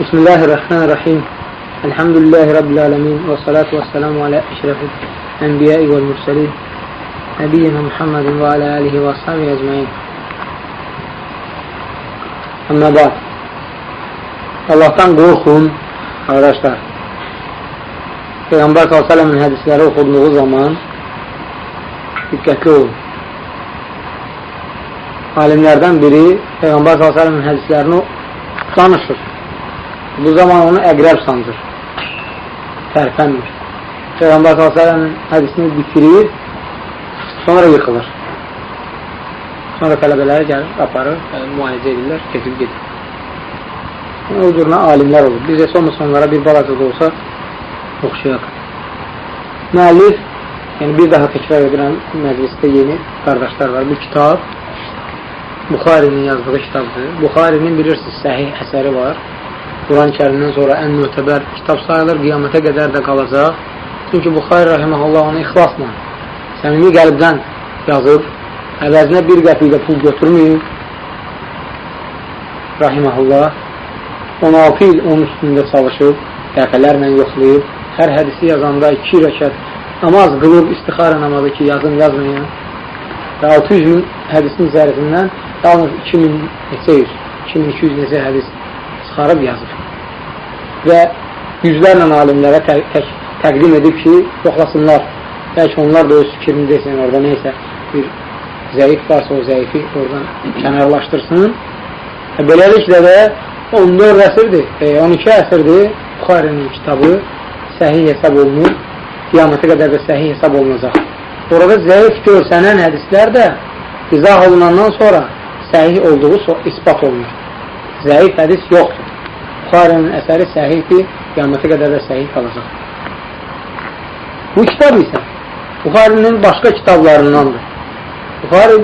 بسم الله الرحمن الرحيم. الحمد لله رب العالمين والصلاة والسلام على أشرف الأنبياء والمرسلين نبينا محمد وعلى آله وصحبه أجمعين. أما بعد الله تعالى قوخهم أغراشتا في أنبارك وسلم من هذه هذا السلام وخدمه زمان الكاكو عالم يردن بري في أنبارك وصلى من هذا السلام تانشر bu zaman onu əqrəb sandır tərpənmir Peyğəmbər s.ə.v-in hədisini bitirir sonra yıxılır Sonra tələbələri gəlir, aparır, müalicə edirlər, keçib gedir. Yəni, o cürünə alimlər olur. Biz heç olmasa onlara bir balaca da olsa oxşayaq. Müəllif, yəni bir daha təkrar edirəm, məclisdə yeni qardaşlar var. Bu kitab Buxarinin yazdığı kitabdır. Buxarinin bilirsiniz, səhih əsəri var. Quran-ı kərimdən sonra ən mötəbər kitab sayılır, qiyamətə qədər də qalacaq. Çünki Buxari rəhiməhullah onu ixlasla, səmimi qəlbdən yazıb, əvəzinə bir qəpiklə pul götürməyib. Rahiməhullah 16 il onun üstündə çalışıb dəfələrlə yoxlayıb hər hədisi yazanda 2 rəkat namaz qılıb istixara namazı ki yazın yazmayan və 600 min hədisin içərisindən yalnız 2000 neçə yüz 2200 neçə hədis çıxarıb yazır və yüzlərlə alimlərə tə tək təqdim edib ki yoxlasınlar bəlkə onlar da öz fikrini desin orada neysə bir zəif varsa o zəifi oradan kənarlaşdırsın. E, beləliklə də 14 əsrdir, e, 12 əsrdir Buxarinin kitabı səhih hesab olunur. Qiyamətə qədər də səhih hesab olunacaq. Orada zəif görsənən hədislər də izah olunandan sonra səhih olduğu ispat olunur. Zəif hədis yoxdur. Buxarinin əsəri səhihdir, qiyamətə qədər də səhih qalacaq. Bu kitab isə Buxarinin başqa kitablarındandır. Buxari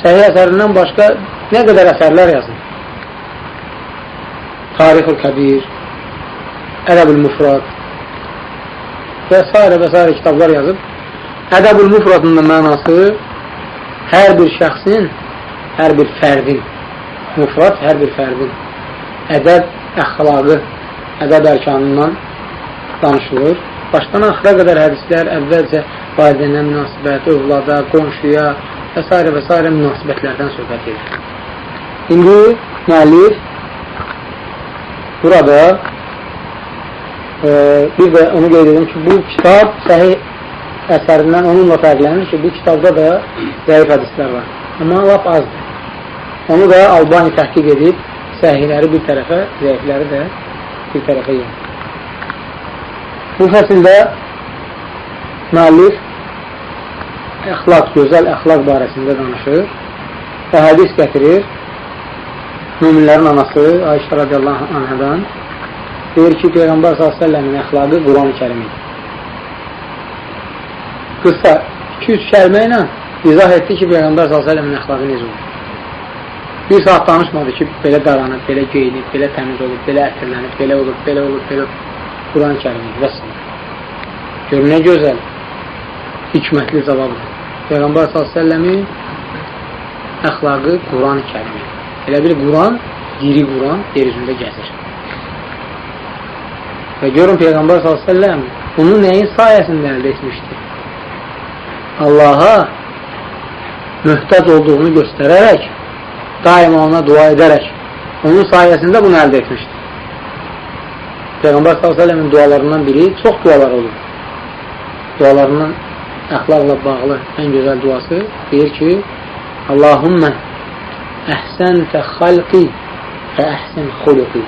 səhih əsərindən başqa nə qədər əsərlər yazır? Tarix-ül Kəbir, Ədəb-ül Müfrad və s. və s. kitablar yazıb. Ədəb-ül Müfradın da mənası hər bir şəxsin, hər bir fərdin, müfrad hər bir fərdin ədəb əxlaqı, ədəb ərkanından danışılır. Başdan axıra qədər hədislər əvvəlcə valideynə münasibət, övlada, qonşuya, və s. və s. münasibətlərdən söhbət edir. İndi müəllif burada e, bir də onu qeyd edim ki, bu kitab səhih əsərindən onunla fərqlənir ki, bu kitabda da zəif hədislər var. Amma lap azdır. Onu da Albani təhqiq edib, səhihləri bir tərəfə, zəifləri də bir tərəfə yedir. Bu fəsildə müəllif əxlaq, gözəl əxlaq barəsində danışır və hədis gətirir. Müminlərin anası Ayşə radiyallahu anhadan deyir ki, Peyğəmbər s.ə.v-in əxlaqı Quran-ı kərimidir. Qısa 2-3 kəlmə ilə izah etdi ki, Peyğəmbər s.ə.v-in əxlaqı necə olur. Bir saat danışmadı ki, belə daranıb, belə geyinib, belə təmiz olub, belə ətirlənib, belə olub, belə olub, belə. Quran-ı kərimidir və s. Gör, nə gözəl, hikmətli cavabdır. Peyğəmbər s.ə.v-in əxlaqı Quran-ı kərimi. Elə bir Quran, diri Quran yer üzündə gəzir. Və görün Peyğəmbər s.ə.v bunu nəyin sayəsində əldə etmişdir? Allaha möhtac olduğunu göstərərək, daima ona dua edərək, onun sayəsində bunu əldə etmişdir. Peyğəmbər s.ə.v-in dualarından biri çox dualar olur. Dualarından əxlaqla bağlı ən gözəl duası deyir ki, Allahümmə əhsəntə xalqi və əhsən xuluqi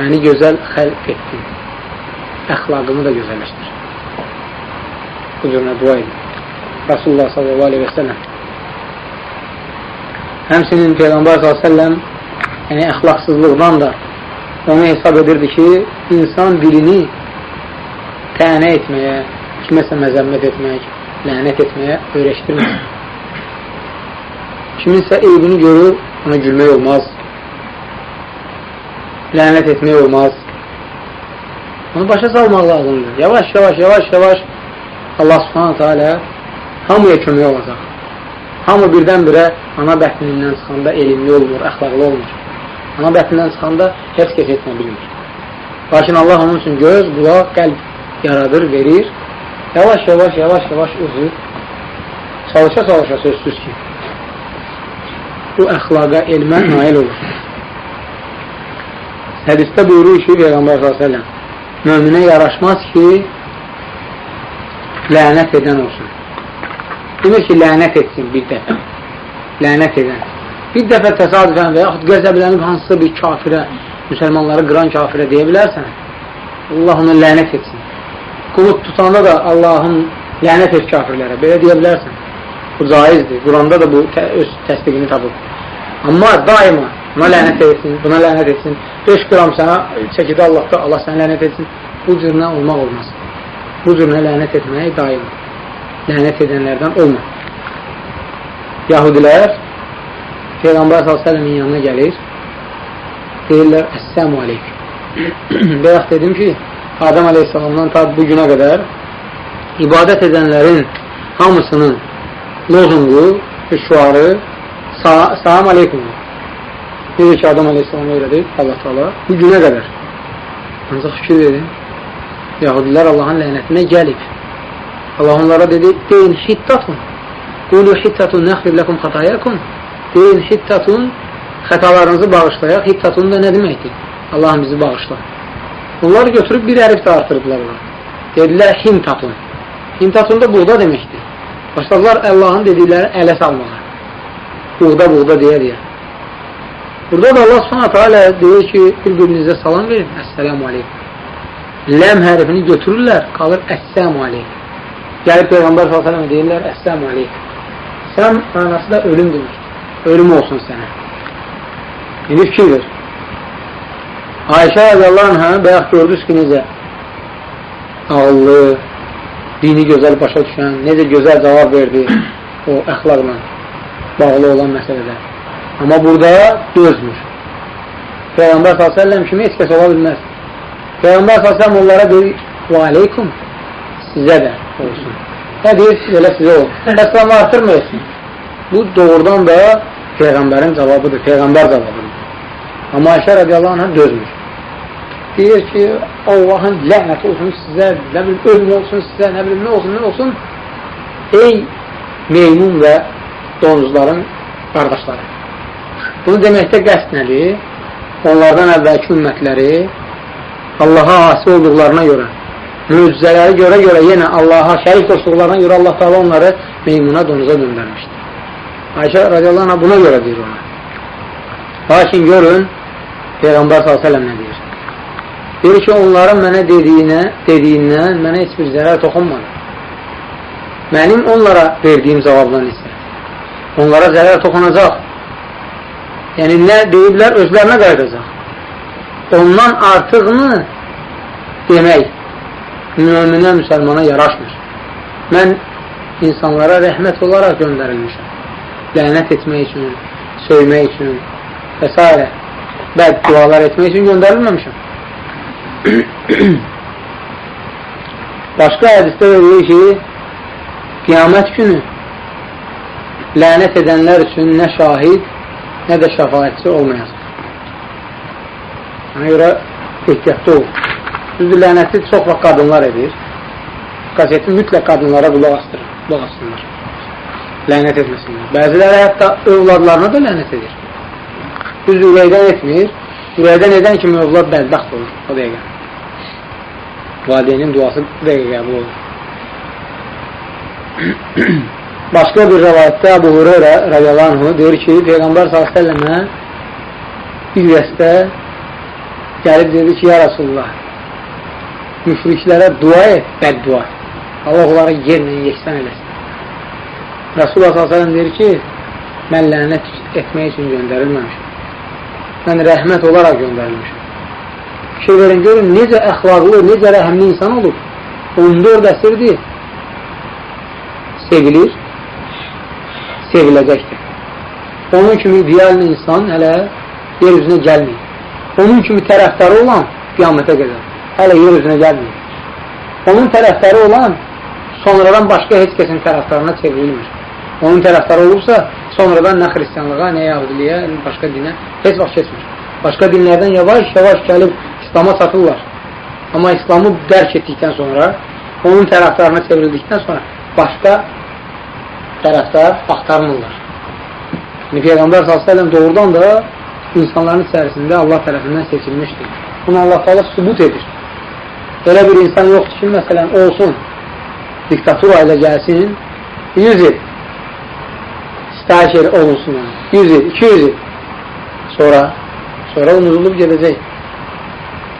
Məni gözəl xəlq etdin. Əxlaqımı da gözəlləşdir. Bu cürünə dua edin. Rasulullah sallallahu aleyhi və səlləm Həmsinin Peyğəmbər s.ə.v yəni əxlaqsızlıqdan da onu hesab edirdi ki, insan dilini tənə etməyə, kiməsə məzəmmət etmək, lənət etməyə öyrəşdirmək. Kiminsə eybini görür, ona gülmək olmaz. Lənət etmək olmaz. Onu başa salmaq lazımdır. Yavaş, yavaş, yavaş, yavaş Allah subhanətə alə hamıya kömək olacaq. Hamı birdən-birə ana bətnindən çıxanda elmli olmur, əxlaqlı olmur. ana bətnindən çıxanda heç kəs etmə bilmir. Lakin Allah onun üçün göz, qulaq, qəlb yaradır, verir. Yavaş, yavaş, yavaş, yavaş özü çalışa-çalışa sözsüz ki, bu əxlaqa, elmə nail olur. Hədistə buyurur ki, Peyğəmbər s.ə.v möminə yaraşmaz ki, lənət edən olsun. Demir ki, lənət etsin bir dəfə. Lənət edən. Bir dəfə təsadüfən və yaxud qəzəblənib hansısa bir kafirə, müsəlmanları qıran kafirə deyə bilərsən, Allah onu lənət etsin. Qulub tutanda da Allahın lənət et kafirlərə, belə deyə bilərsən. Bu caizdir. Quranda da bu tə öz təsdiqini tapıb. Amma daima buna lənət etsin, buna lənət etsin. 5 qram sənə çəkidə Allahda, Allah sənə lənət etsin. Bu cürünə olmaq olmaz. Bu cürünə lənət etmək daima. Lənət edənlərdən olma. Yahudilər Peyğəmbər s.ə.v-in yanına gəlir. Deyirlər, Əssəmu aleyk. Bayaq dedim ki, Adəm aleyhissalamdan ta bu günə qədər ibadət edənlərin hamısının lozungu, şuarı salam aleykum. Necə ki, Adam aleyhissalamı öyrədib Allah taala bu günə qədər. Ancaq fikir verin, Yahudilər Allahın lənətinə gəlib. Allah onlara dedi, deyin hittatun. Qulu hittatun nəxfir ləkum xatayakum. Deyin hittatun, xətalarınızı bağışlayaq. Hittatun da nə deməkdir? Allahım bizi bağışla. Onlar götürüb bir hərif də artırdılar. Dedilər hintatun. Hintatun da buğda deməkdir. Başladılar Allahın dedikləri ələ salmağa. Buğda, buğda deyə deyə. Burada da Allah subhanətə alə deyir ki, bir-birinizə salam verin. Əssəlamu aleykum. Ləm hərfini götürürlər, qalır əssəmu aleykum. Gəlib Peyğəmbər s.ə.v deyirlər, əssəmu aleykum. Səm mənası da ölüm deməkdir. Ölüm olsun sənə. İndi fikir ver. Ayşə radiyallahu anhə bayaq gördünüz ki, necə ağıllı, dini gözəl başa düşən, necə gözəl cavab verdi o əxlaqla bağlı olan məsələdə. Amma burada dözmür. Peyğəmbər s.ə.v kimi heç kəs ola bilməz. Peyğəmbər s.ə.v onlara deyir, və aleykum, sizə də olsun. Nə deyir, elə sizə olsun. Əslamı artırmayasın. Bu doğrudan da Peyğəmbərin cavabıdır, Peyğəmbər cavabıdır. Amma Ayşə radiyallahu anhə dözmür deyir ki, Allahın lənət olsun sizə, nə bilim, ölüm olsun sizə, nə bilim, nə olsun, nə olsun. Ey meymun və donuzların qardaşları. Bunu deməkdə qəst nədir? Onlardan əvvəlki ümmətləri Allaha asi olduqlarına görə, möcüzələri görə görə yenə Allaha şərik qoşduqlarına görə Allah Taala onları meymuna, donuza döndərmişdir. Ayşə radiyallahu anh buna görə deyir ona. Lakin görün, Peyğəmbər s.ə.v nə deyir? Deyir ki, onların mənə dediyinə, dediyindən mənə heç bir zərər toxunmadı. Mənim onlara verdiyim cavabdan isə onlara zərər toxunacaq. Yəni, nə deyiblər, özlərinə qayıdacaq. Ondan artığını demək müminə, müsəlmana yaraşmır. Mən insanlara rəhmət olaraq göndərilmişəm. Lənət etmək üçün, söymək üçün və s. bəd dualar etmək üçün göndərilməmişəm. Başqa hədisdə deyir ki, qiyamət günü lənət edənlər üçün nə şahid, nə də şəfayətçi olmayacaq. Ona görə ehtiyatda ol. Düzdür, lənəti çox vaxt qadınlar edir. Qazeti mütləq qadınlara qulaq astırır, qulaq asınlar. Lənət etməsinlər. Bəziləri hətta övladlarına da lənət edir. Düz ürəkdən etmir. Ürəkdən edən kimi övlad bədbəxt olur o dəqiqə valideynin duası dəqiq qəbul olur. Başqa bir rəvayətdə Əbu Hureyra radiyallahu anhu deyir ki, Peyğəmbər s.ə.və bir dəstə gəlib dedi ki, ya Rasulullah müşriklərə dua et, bəddua. Allah onlara yerlə yeksən eləsin. Rasulullah s.ə.v deyir ki, mən lənət etmək üçün göndərilməmişim. Mən rəhmət olaraq göndərilmişim fikir verin, görün necə əxlaqlı, necə rəhəmli insan olub. 14 əsrdir sevilir, seviləcəkdir. Onun kimi idealin insan hələ yer üzünə gəlməyib. Onun kimi tərəfdarı olan qiyamətə qədər hələ yer üzünə gəlməyib. Onun tərəfdarı olan sonradan başqa heç kəsin tərəfdarına çevrilmir. Onun tərəfdarı olursa, sonradan nə xristiyanlığa, nə yahudiliyə, nə başqa dinə heç vaxt keçmir. Başqa dinlərdən yavaş-yavaş gəlib İslama çatırlar. Amma İslamı dərk etdikdən sonra, onun tərəfdarına çevrildikdən sonra başqa tərəfdar axtarmırlar. Yəni, Peyğəmbər s.ə.v doğrudan da insanların içərisində Allah tərəfindən seçilmişdir. Bunu Allah təala sübut edir. Elə bir insan yoxdur ki, məsələn, olsun, diktatura ilə gəlsin, 100 il sitayiş el olunsun, 100 il, 200 il sonra, sonra unudulub gedəcək.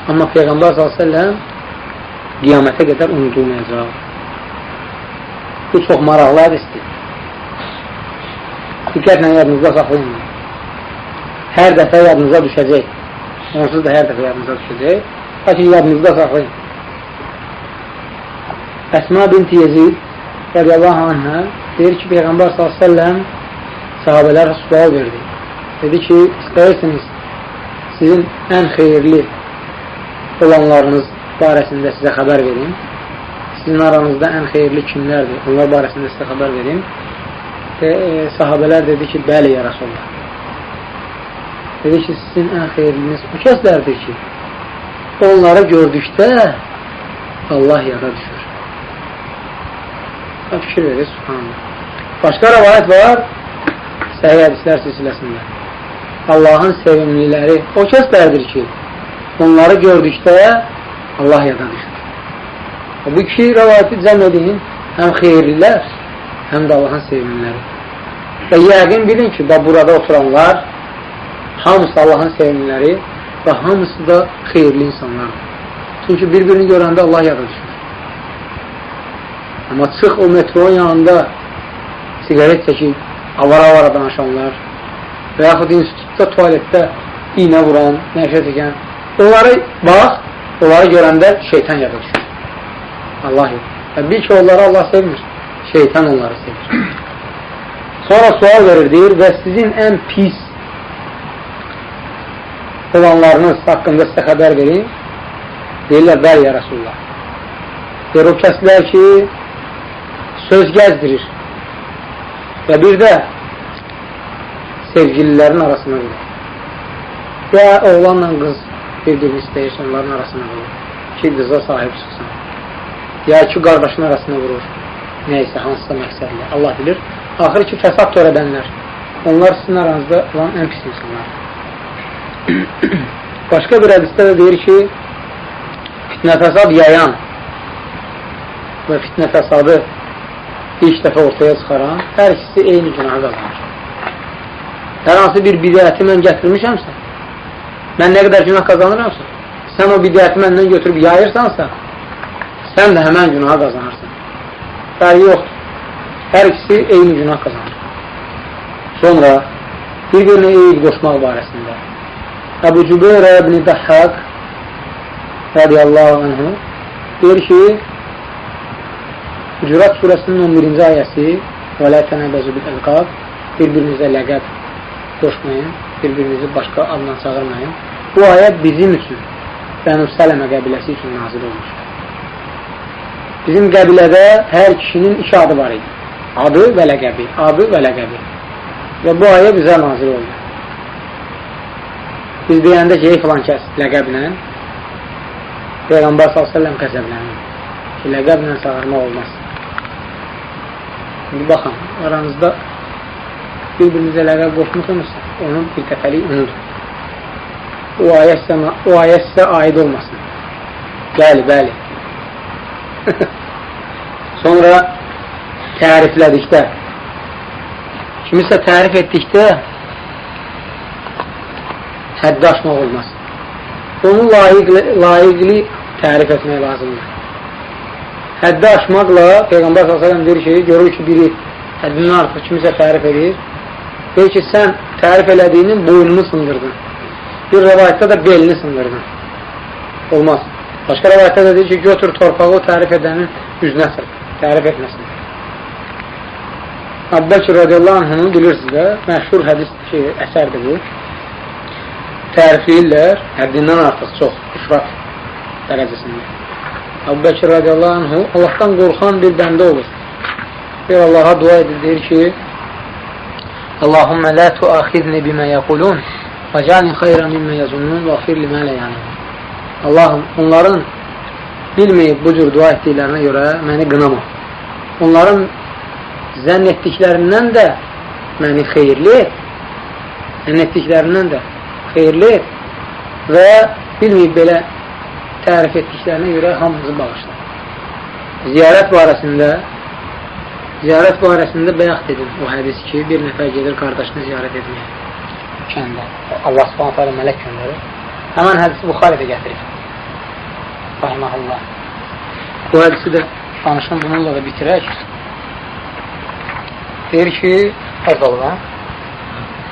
Amma Peyğəmbər s.ə.v qiyamətə qədər unudulmayacaq. Bu çox maraqlı hədisdir. Diqqətlə yadınızda saxlayın. Hər dəfə yadınıza düşəcək. Onsuz da hər dəfə yadınıza düşəcək. Lakin yadınızda saxlayın. Əsma binti Yezid radiyallahu anhə deyir ki, Peyğəmbər s.ə.v sahabələrə sual verdi. Dedi ki, istəyirsiniz sizin ən xeyirli olanlarınız barəsində sizə xəbər verim. Sizin aranızda ən xeyirli kimlərdir? Onlar barəsində sizə xəbər verim. Və e, sahabələr dedi ki, bəli, ya Rasulullah. Dedi ki, sizin ən xeyirliniz o kəslərdir ki, onları gördükdə Allah yada düşür. Fikir verir, subhanallah. Başqa rəvayət var, səhiyyə hədislər silsiləsində. Allahın sevimliləri o kəslərdir ki, onları gördükdə Allah yada düşür. Bu iki rəvayəti cəm edin, həm xeyirlilər, həm də Allahın sevimliləri. Və yəqin bilin ki, da burada oturanlar hamısı Allahın sevimliləri və hamısı da xeyirli insanlardır. Çünki bir-birini görəndə Allah yada düşür. Amma çıx o metronun yanında sigaret çəkib, avara-avara danışanlar və yaxud institutda, tualetdə iynə vuran, nəşə çəkən, onları bax, onları görəndə şeytan yada düşür. Allah yox. Və bil ki, onları Allah sevmir. Şeytan onları sevir. Sonra sual verir, deyir, və sizin ən pis olanlarınız haqqında sizə xəbər verin. Deyirlər, bəli, ya Rasulullah. Deyir, o kəslər ki, söz gəzdirir və bir də sevgililərin arasına qılır. Ya oğlanla qız bir-birini istəyir, onların arasına qılır ki, qıza sahib çıxsın. Ya ki, qardaşın arasına vurur. Neysə, hansısa məqsədlə. Allah bilir. Axır ki, fəsad törədənlər. Onlar sizin aranızda olan ən pis insanlar. Başqa bir hədisdə də deyir ki, fitnə fəsad yayan və fitnə fəsadı ilk dəfə ortaya çıxaran hər ikisi eyni günahı qazanır. Hər hansı bir bidəti mən gətirmişəmsə, mən nə qədər günah qazanıramsa, sən o bidəti məndən götürüb yayırsansa, sən də həmən günahı qazanırsan. Fərqi yoxdur. Hər ikisi eyni günah qazanır. Sonra bir-birinə eyid qoşmaq barəsində Əbu Cübeyrə ibn Dəhhaq radiyallahu anhu deyir ki, Hucurat surəsinin 11-ci ayəsi və lə tənəbəzü bil əlqab bir-birinizə ləqəb qoşmayın, bir-birinizi başqa adla çağırmayın. Bu ayə bizim üçün Bənü Sələmə qəbiləsi üçün nazil olmuşdur. Bizim qəbilədə hər kişinin iki adı var idi. Adı və ləqəbi, adı və ləqəbi. Və bu ayə bizə nazil oldu. Biz deyəndə ki, ey filan kəs ləqəblə Peyğəmbər s.ə.v qəzəblənir ki, ləqəblə çağırmaq olmaz. İndi baxın, aranızda bir-birinizə ləqəb qoşmusunuzsa, onun bir dəfəlik unudur. O ayə sizə, o ayə sizə aid olmasın. Bəli, bəli. Sonra təriflədikdə, kimisə tərif etdikdə həddi aşmaq olmaz. Onu layiqli, layiqli tərif etmək lazımdır həddi aşmaqla Peyğəmbər s.ə.v deyir ki, görür ki, biri həddindən artıq kimisə tərif edir. Deyir ki, sən tərif elədiyinin boynunu sındırdın. Bir rəvayətdə də belini sındırdın. Olmaz. Başqa rəvayətdə də deyir ki, götür torpağı o tərif edənin üzünə sır. Tərif etməsin. Əbbəkir radiyallahu anhını bilirsiniz də, məşhur hədis ki, əsərdir bu. Tərifləyirlər həddindən artıq çox, ifrat dərəcəsində. Əbu Bəkir radiyallahu anhu Allahdan qorxan bir bəndə olur. Bir Allaha dua edir, deyir ki Allahümmə la tuaxidni bimə yəqulun Fəcəlin xeyra mimmə yazunun və xir limə ilə yəni. Allahım, onların bilməyib bu cür dua etdiklərinə görə məni qınama. Onların zənn etdiklərindən də məni xeyirli et. Zənn etdiklərindən də xeyirli et və bilməyib belə tərif etdiklərinə görə hamımızı bağışla. Ziyarət barəsində ziyarət barəsində bəyaq dedim o hədis ki, bir nəfər gedir qardaşını ziyarət etməyə kəndə. Allah subhanət hələ mələk göndərir. Həmən hədisi Buxarədə gətirir. Rahiməhullah. Bu hədisi də danışım bununla da bitirək. Deyir ki, hə?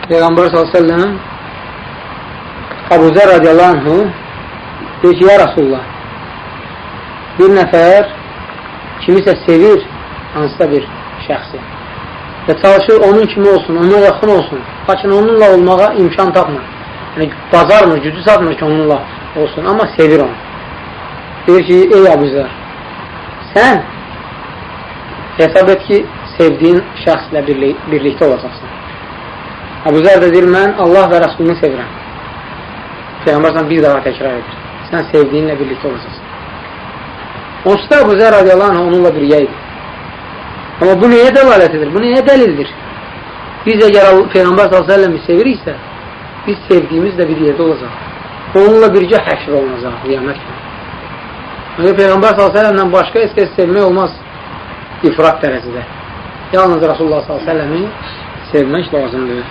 Peyğəmbər s.ə.v Abu Zər radiyallahu anhu deyir ki, ya Rasulullah bir nəfər kimisə sevir hansısa bir şəxsi və çalışır onun kimi olsun, ona yaxın olsun lakin onunla olmağa imkan tapmır. Yəni bacarmır, gücü satmır ki onunla olsun, amma sevir onu. Deyir ki, ey Abu Zər sən hesab et ki sevdiyin şəxslə birlik, birlikdə olacaqsan. Abu Zər də deyir, mən Allah və Rəsulunu sevirəm. Peyğəmbər bir daha təkrar edir. Sən sevdiyinlə birlikdə olacaqsan. Onsuz da Əbu Zər radiyallahu anh onunla birgə idi. Amma bu nəyə dəlalət edir? Bu nəyə dəlildir? Biz əgər Peyğəmbər s.ə.v-i seviriksə, biz sevdiyimiz də bir yerdə olacaq. Onunla birgə həşr olunacaq, qiyamət kimi. Çünki Peyğəmbər s.ə.v-lə başqa heç sevmək olmaz ifrat dərəcədə. Yalnız Rasulullah s.ə.v-i sevmək lazımdır.